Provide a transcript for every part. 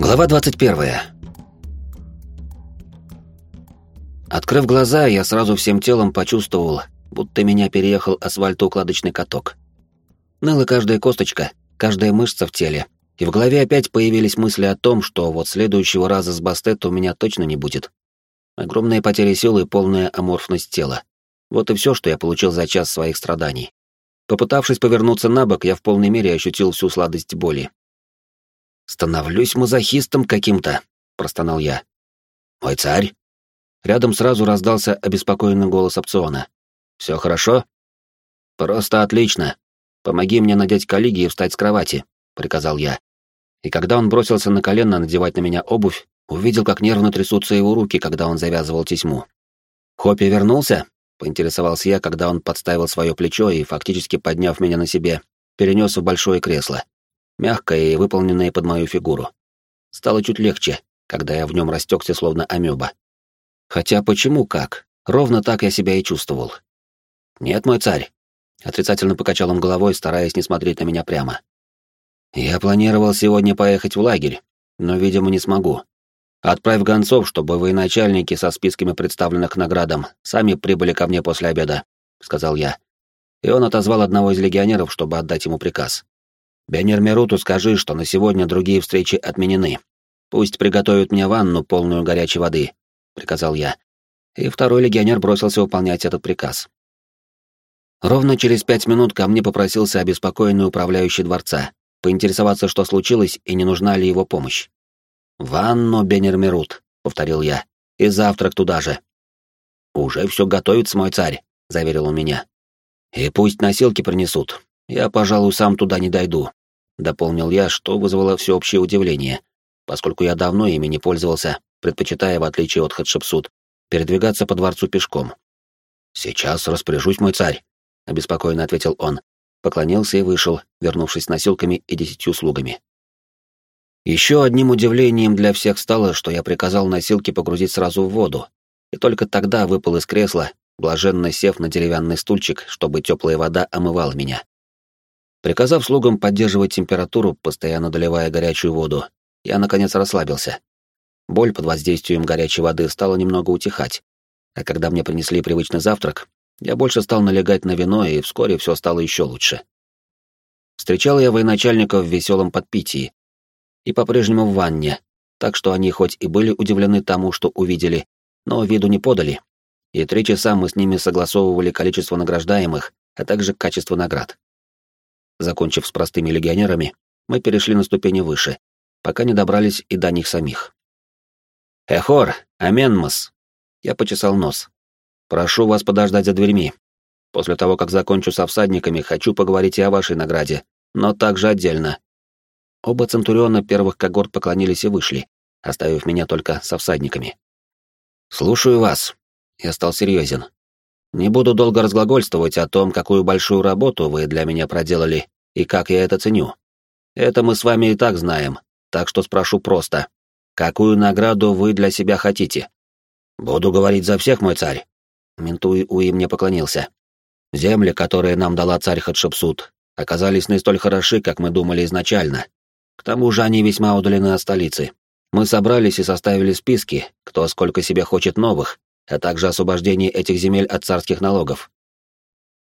Глава 21. Открыв глаза, я сразу всем телом почувствовал, будто меня переехал асфальтоукладочный каток. Ныла каждая косточка, каждая мышца в теле, и в голове опять появились мысли о том, что вот следующего раза с Бастет у меня точно не будет. Огромные потери силы и полная аморфность тела. Вот и все, что я получил за час своих страданий. Попытавшись повернуться на бок, я в полной мере ощутил всю сладость боли. «Становлюсь мазохистом каким-то», — простонал я. «Мой царь?» Рядом сразу раздался обеспокоенный голос опциона. «Все хорошо?» «Просто отлично. Помоги мне надеть коллеги и встать с кровати», — приказал я. И когда он бросился на колено надевать на меня обувь, увидел, как нервно трясутся его руки, когда он завязывал тесьму. «Хоппи вернулся?» — поинтересовался я, когда он подставил свое плечо и, фактически подняв меня на себе, перенес в большое кресло мягкое и выполненное под мою фигуру. Стало чуть легче, когда я в нем растекся словно амеба. Хотя почему как? Ровно так я себя и чувствовал. «Нет, мой царь», — отрицательно покачал он головой, стараясь не смотреть на меня прямо. «Я планировал сегодня поехать в лагерь, но, видимо, не смогу. Отправь гонцов, чтобы вы начальники со списками представленных наградам сами прибыли ко мне после обеда», — сказал я. И он отозвал одного из легионеров, чтобы отдать ему приказ. Бенер Меруту скажи, что на сегодня другие встречи отменены. Пусть приготовят мне ванну, полную горячей воды», — приказал я. И второй легионер бросился выполнять этот приказ. Ровно через пять минут ко мне попросился обеспокоенный управляющий дворца, поинтересоваться, что случилось и не нужна ли его помощь. «Ванну, Бенер Мерут», — повторил я, — «и завтрак туда же». «Уже все готовится, мой царь», — заверил он меня. «И пусть носилки принесут. Я, пожалуй, сам туда не дойду дополнил я, что вызвало всеобщее удивление, поскольку я давно ими не пользовался, предпочитая, в отличие от Хатшепсут, передвигаться по дворцу пешком. «Сейчас распоряжусь, мой царь», — обеспокоенно ответил он, поклонился и вышел, вернувшись с носилками и десятью слугами. Еще одним удивлением для всех стало, что я приказал носилки погрузить сразу в воду, и только тогда выпал из кресла, блаженно сев на деревянный стульчик, чтобы теплая вода омывала меня. Приказав слугам поддерживать температуру, постоянно доливая горячую воду, я, наконец, расслабился. Боль под воздействием горячей воды стала немного утихать, а когда мне принесли привычный завтрак, я больше стал налегать на вино, и вскоре все стало еще лучше. Встречал я военачальников в веселом подпитии и по-прежнему в ванне, так что они хоть и были удивлены тому, что увидели, но виду не подали, и три часа мы с ними согласовывали количество награждаемых, а также качество наград. Закончив с простыми легионерами, мы перешли на ступени выше, пока не добрались и до них самих. «Эхор, Аменмос!» Я почесал нос. «Прошу вас подождать за дверьми. После того, как закончу со всадниками, хочу поговорить и о вашей награде, но также отдельно». Оба центуриона первых когорт поклонились и вышли, оставив меня только со всадниками. «Слушаю вас». Я стал серьезен. Не буду долго разглагольствовать о том, какую большую работу вы для меня проделали и как я это ценю. Это мы с вами и так знаем, так что спрошу просто. Какую награду вы для себя хотите? Буду говорить за всех, мой царь. Ментуи Уи мне поклонился. Земли, которые нам дала царь Хатшепсут, оказались не столь хороши, как мы думали изначально. К тому же они весьма удалены от столицы. Мы собрались и составили списки, кто сколько себе хочет новых, а также освобождение этих земель от царских налогов.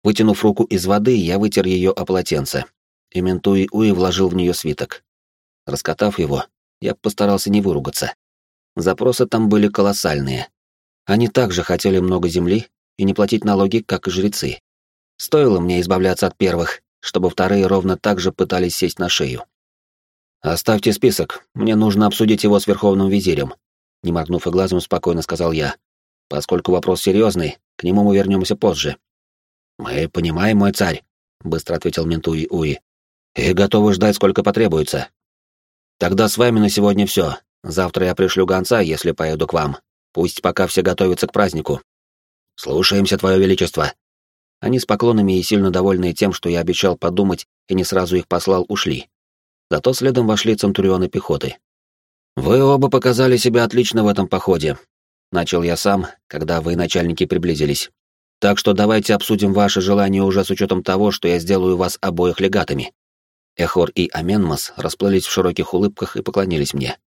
Вытянув руку из воды, я вытер ее о полотенце, и Ментуи Уи вложил в нее свиток. Раскатав его, я постарался не выругаться. Запросы там были колоссальные. Они также хотели много земли и не платить налоги, как и жрецы. Стоило мне избавляться от первых, чтобы вторые ровно так же пытались сесть на шею. «Оставьте список, мне нужно обсудить его с Верховным Визирем», не моргнув и глазом, спокойно сказал я. Поскольку вопрос серьезный, к нему мы вернемся позже. Мы понимаем, мой царь, быстро ответил Ментуи Уи. И готовы ждать, сколько потребуется. Тогда с вами на сегодня все. Завтра я пришлю гонца, если поеду к вам. Пусть пока все готовятся к празднику. Слушаемся, Твое Величество. Они с поклонами и сильно довольные тем, что я обещал подумать и не сразу их послал, ушли. Зато следом вошли центурионы пехоты. Вы оба показали себя отлично в этом походе, Начал я сам, когда вы, начальники, приблизились. Так что давайте обсудим ваши желания уже с учетом того, что я сделаю вас обоих легатами. Эхор и Аменмас расплылись в широких улыбках и поклонились мне,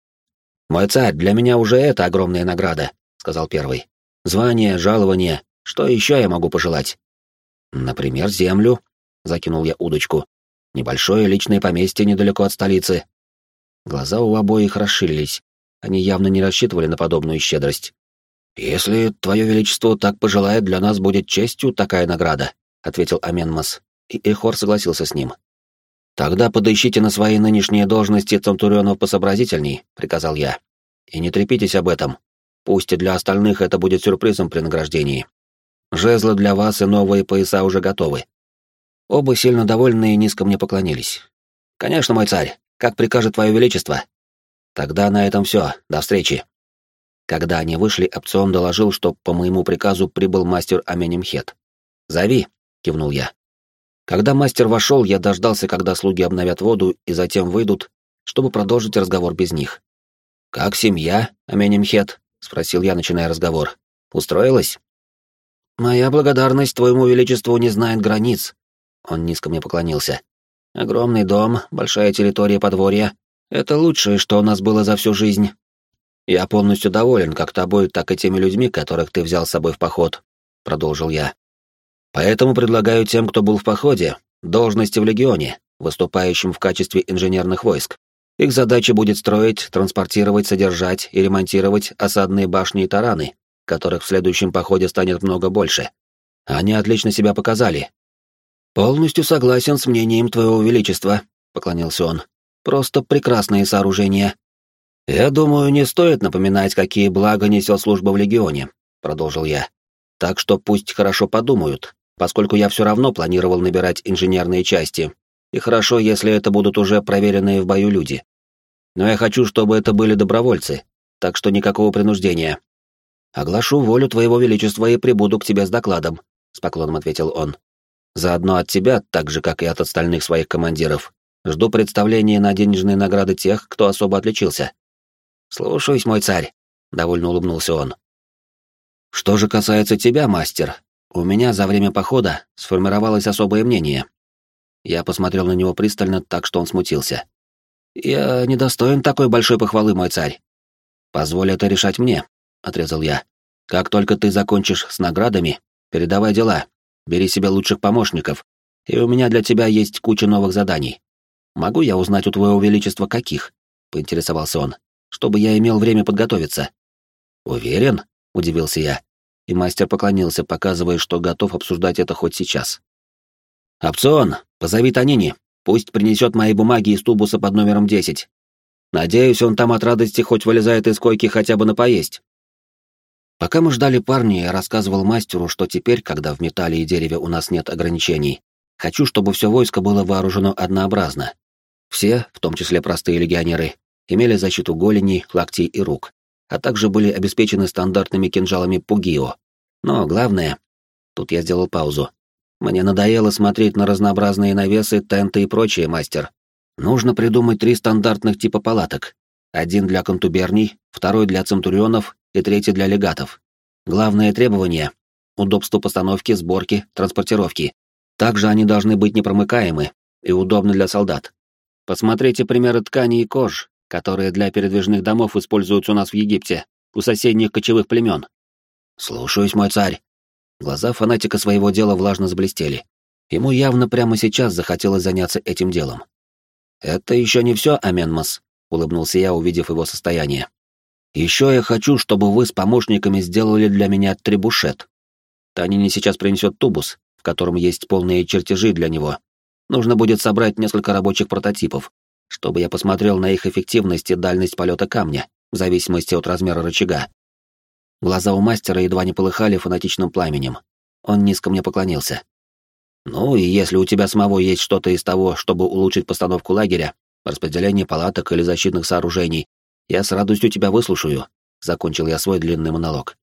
«Мой царь, для меня уже это огромная награда», — сказал первый. «Звание, жалование, что еще я могу пожелать?» «Например, землю», — закинул я удочку. «Небольшое личное поместье недалеко от столицы». Глаза у обоих расширились. Они явно не рассчитывали на подобную щедрость. «Если Твое Величество так пожелает, для нас будет честью такая награда», — ответил Аменмас, и Эхор согласился с ним. «Тогда подыщите на свои нынешние должности центурионов посообразительней», — приказал я. «И не трепитесь об этом. Пусть и для остальных это будет сюрпризом при награждении. Жезлы для вас и новые пояса уже готовы». Оба сильно довольны и низко мне поклонились. «Конечно, мой царь, как прикажет Твое Величество». «Тогда на этом все. До встречи». Когда они вышли, опцион доложил, что по моему приказу прибыл мастер Аменемхет. «Зови», — кивнул я. Когда мастер вошел, я дождался, когда слуги обновят воду и затем выйдут, чтобы продолжить разговор без них. «Как семья, Аменемхет?» — спросил я, начиная разговор. «Устроилась?» «Моя благодарность твоему величеству не знает границ», — он низко мне поклонился. «Огромный дом, большая территория подворья — это лучшее, что у нас было за всю жизнь. Я полностью доволен как тобой, так и теми людьми, которых ты взял с собой в поход», — продолжил я. «Поэтому предлагаю тем, кто был в походе, должности в легионе, выступающим в качестве инженерных войск. Их задача будет строить, транспортировать, содержать и ремонтировать осадные башни и тараны, которых в следующем походе станет много больше. Они отлично себя показали». «Полностью согласен с мнением твоего величества», — поклонился он. «Просто прекрасные сооружения, «Я думаю, не стоит напоминать, какие блага несет служба в Легионе», — продолжил я. «Так что пусть хорошо подумают, поскольку я все равно планировал набирать инженерные части, и хорошо, если это будут уже проверенные в бою люди. Но я хочу, чтобы это были добровольцы, так что никакого принуждения. Оглашу волю твоего величества и прибуду к тебе с докладом», — с поклоном ответил он. «Заодно от тебя, так же, как и от остальных своих командиров, жду представления на денежные награды тех, кто особо отличился». «Слушаюсь, мой царь», — довольно улыбнулся он. «Что же касается тебя, мастер, у меня за время похода сформировалось особое мнение». Я посмотрел на него пристально, так что он смутился. «Я недостоин такой большой похвалы, мой царь». «Позволь это решать мне», — отрезал я. «Как только ты закончишь с наградами, передавай дела, бери себе лучших помощников, и у меня для тебя есть куча новых заданий. Могу я узнать у твоего величества каких?» — поинтересовался он чтобы я имел время подготовиться. Уверен? удивился я, и мастер поклонился, показывая, что готов обсуждать это хоть сейчас. Опцион, позови Танини, пусть принесет мои бумаги из тубуса под номером 10. Надеюсь, он там от радости хоть вылезает из койки хотя бы на поесть. Пока мы ждали парня, я рассказывал мастеру, что теперь, когда в металле и дереве у нас нет ограничений, хочу, чтобы все войско было вооружено однообразно. Все, в том числе простые легионеры, имели защиту голени, локтей и рук, а также были обеспечены стандартными кинжалами Пугио. Но главное... Тут я сделал паузу. Мне надоело смотреть на разнообразные навесы, тенты и прочее, мастер. Нужно придумать три стандартных типа палаток. Один для контуберний, второй для центурионов и третий для легатов. Главное требование — удобство постановки, сборки, транспортировки. Также они должны быть непромыкаемы и удобны для солдат. Посмотрите примеры ткани и кож, которые для передвижных домов используются у нас в Египте, у соседних кочевых племен. Слушаюсь, мой царь. Глаза фанатика своего дела влажно заблестели. Ему явно прямо сейчас захотелось заняться этим делом. Это еще не все, Аменмас, улыбнулся я, увидев его состояние. Еще я хочу, чтобы вы с помощниками сделали для меня требушет. Танини сейчас принесет тубус, в котором есть полные чертежи для него. Нужно будет собрать несколько рабочих прототипов, чтобы я посмотрел на их эффективность и дальность полета камня, в зависимости от размера рычага. Глаза у мастера едва не полыхали фанатичным пламенем. Он низко мне поклонился. «Ну, и если у тебя самого есть что-то из того, чтобы улучшить постановку лагеря, распределение палаток или защитных сооружений, я с радостью тебя выслушаю», — закончил я свой длинный монолог.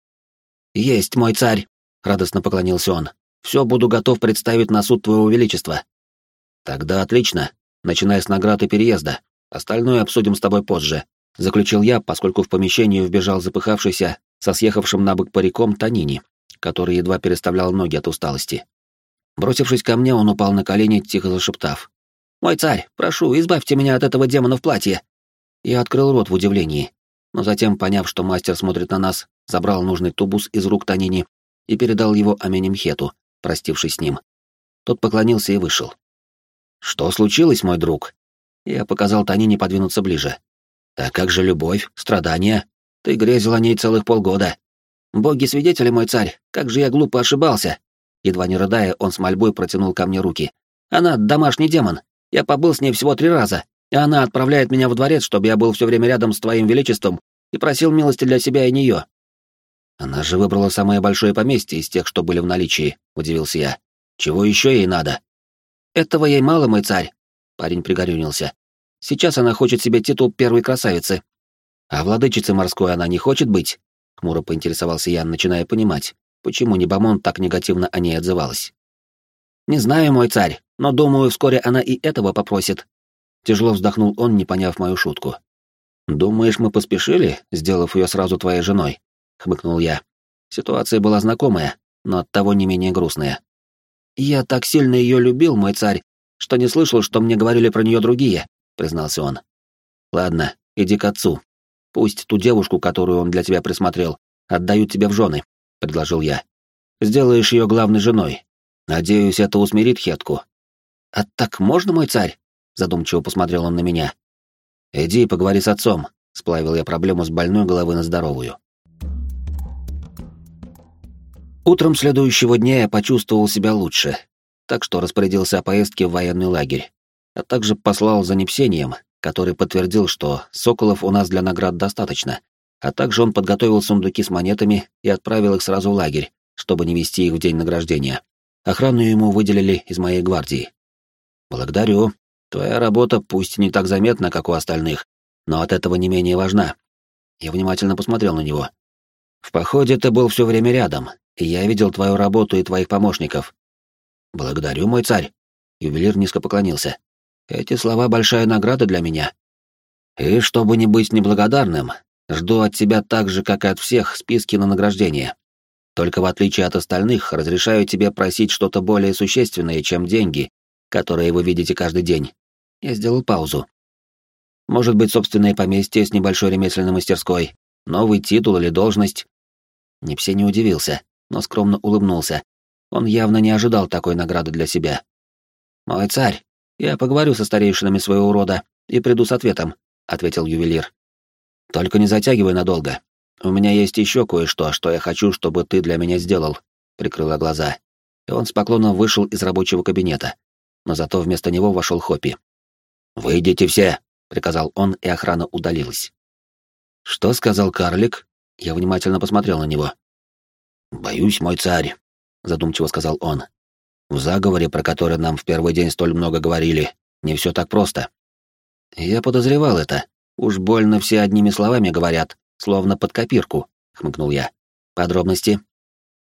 «Есть, мой царь!» — радостно поклонился он. «Все буду готов представить на суд твоего величества». «Тогда отлично начиная с наград и переезда. Остальное обсудим с тобой позже», — заключил я, поскольку в помещение вбежал запыхавшийся, со съехавшим на бок париком Танини, который едва переставлял ноги от усталости. Бросившись ко мне, он упал на колени, тихо зашептав. «Мой царь, прошу, избавьте меня от этого демона в платье!» Я открыл рот в удивлении. но затем, поняв, что мастер смотрит на нас, забрал нужный тубус из рук Танини и передал его Аменемхету, простившись с ним. Тот поклонился и вышел. «Что случилось, мой друг?» Я показал Танине подвинуться ближе. «А как же любовь, страдания? Ты грезил о ней целых полгода. Боги-свидетели, мой царь, как же я глупо ошибался!» Едва не рыдая, он с мольбой протянул ко мне руки. «Она домашний демон. Я побыл с ней всего три раза, и она отправляет меня в дворец, чтобы я был все время рядом с твоим величеством и просил милости для себя и нее». «Она же выбрала самое большое поместье из тех, что были в наличии», — удивился я. «Чего еще ей надо?» «Этого ей мало, мой царь», — парень пригорюнился. «Сейчас она хочет себе титул первой красавицы». «А владычицей морской она не хочет быть?» — хмуро поинтересовался я, начиная понимать, почему Небамон так негативно о ней отзывалась. «Не знаю, мой царь, но думаю, вскоре она и этого попросит». Тяжело вздохнул он, не поняв мою шутку. «Думаешь, мы поспешили, сделав ее сразу твоей женой?» — хмыкнул я. Ситуация была знакомая, но оттого не менее грустная. «Я так сильно ее любил, мой царь, что не слышал, что мне говорили про нее другие», — признался он. «Ладно, иди к отцу. Пусть ту девушку, которую он для тебя присмотрел, отдают тебе в жены», — предложил я. «Сделаешь ее главной женой. Надеюсь, это усмирит Хетку». «А так можно, мой царь?» — задумчиво посмотрел он на меня. «Иди поговори с отцом», — сплавил я проблему с больной головы на здоровую. Утром следующего дня я почувствовал себя лучше, так что распорядился о поездке в военный лагерь, а также послал за Непсением, который подтвердил, что соколов у нас для наград достаточно, а также он подготовил сундуки с монетами и отправил их сразу в лагерь, чтобы не вести их в день награждения. Охрану ему выделили из моей гвардии. «Благодарю. Твоя работа пусть не так заметна, как у остальных, но от этого не менее важна». Я внимательно посмотрел на него. «В походе ты был все время рядом, я видел твою работу и твоих помощников. Благодарю, мой царь. Ювелир низко поклонился. Эти слова — большая награда для меня. И чтобы не быть неблагодарным, жду от тебя так же, как и от всех, списки на награждение. Только в отличие от остальных, разрешаю тебе просить что-то более существенное, чем деньги, которые вы видите каждый день. Я сделал паузу. Может быть, собственное поместье с небольшой ремесленной мастерской, новый титул или должность. Непсе не удивился но скромно улыбнулся. Он явно не ожидал такой награды для себя. «Мой царь, я поговорю со старейшинами своего рода и приду с ответом», — ответил ювелир. «Только не затягивай надолго. У меня есть еще кое-что, что я хочу, чтобы ты для меня сделал», — прикрыла глаза. И он с поклоном вышел из рабочего кабинета. Но зато вместо него вошел Хоппи. «Выйдите все!» — приказал он, и охрана удалилась. «Что сказал карлик?» Я внимательно посмотрел на него. «Боюсь, мой царь», — задумчиво сказал он. «В заговоре, про который нам в первый день столь много говорили, не все так просто». «Я подозревал это. Уж больно все одними словами говорят, словно под копирку», — хмыкнул я. «Подробности?»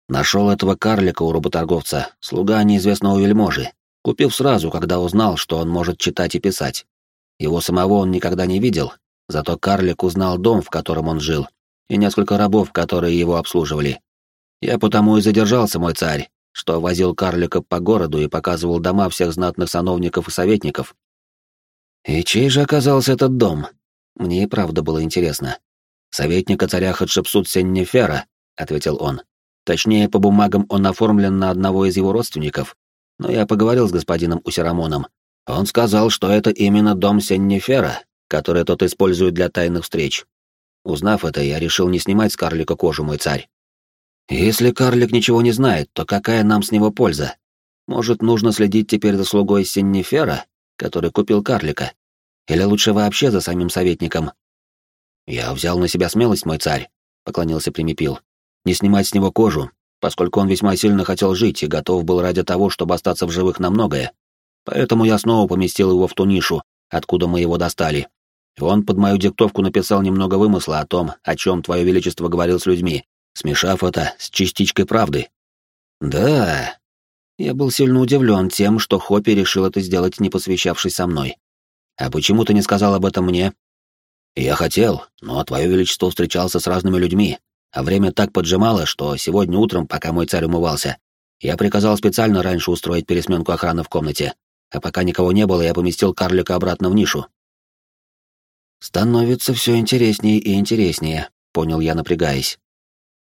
Нашел этого карлика у работорговца, слуга неизвестного вельможи, купив сразу, когда узнал, что он может читать и писать. Его самого он никогда не видел, зато карлик узнал дом, в котором он жил, и несколько рабов, которые его обслуживали. Я потому и задержался, мой царь, что возил карлика по городу и показывал дома всех знатных сановников и советников. И чей же оказался этот дом? Мне и правда было интересно. Советника царя Хатшепсут Сеннефера, ответил он. Точнее, по бумагам он оформлен на одного из его родственников. Но я поговорил с господином Усерамоном. Он сказал, что это именно дом Сеннефера, который тот использует для тайных встреч. Узнав это, я решил не снимать с карлика кожу, мой царь. Если карлик ничего не знает, то какая нам с него польза? Может, нужно следить теперь за слугой Синнифера, который купил карлика? Или лучше вообще за самим советником? Я взял на себя смелость, мой царь, поклонился Примипил. Не снимать с него кожу, поскольку он весьма сильно хотел жить и готов был ради того, чтобы остаться в живых на многое. Поэтому я снова поместил его в ту нишу, откуда мы его достали. И он под мою диктовку написал немного вымысла о том, о чем Твое Величество говорил с людьми, смешав это с частичкой правды. Да, я был сильно удивлен тем, что Хоппи решил это сделать, не посвящавшись со мной. А почему ты не сказал об этом мне? Я хотел, но твое величество встречался с разными людьми, а время так поджимало, что сегодня утром, пока мой царь умывался, я приказал специально раньше устроить пересменку охраны в комнате, а пока никого не было, я поместил карлика обратно в нишу. Становится все интереснее и интереснее, понял я, напрягаясь.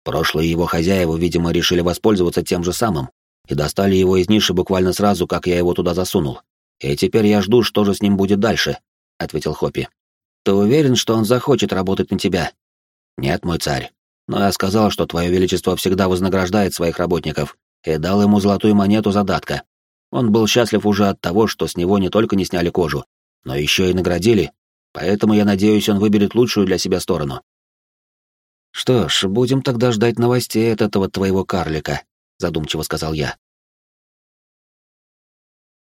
Прошлые его хозяева, видимо, решили воспользоваться тем же самым и достали его из ниши буквально сразу, как я его туда засунул. И теперь я жду, что же с ним будет дальше, ответил Хоппи. Ты уверен, что он захочет работать на тебя? Нет, мой царь. Но я сказал, что твое величество всегда вознаграждает своих работников, и дал ему золотую монету задатка. Он был счастлив уже от того, что с него не только не сняли кожу, но еще и наградили, поэтому я надеюсь, он выберет лучшую для себя сторону. Что ж, будем тогда ждать новостей от этого твоего карлика, задумчиво сказал я.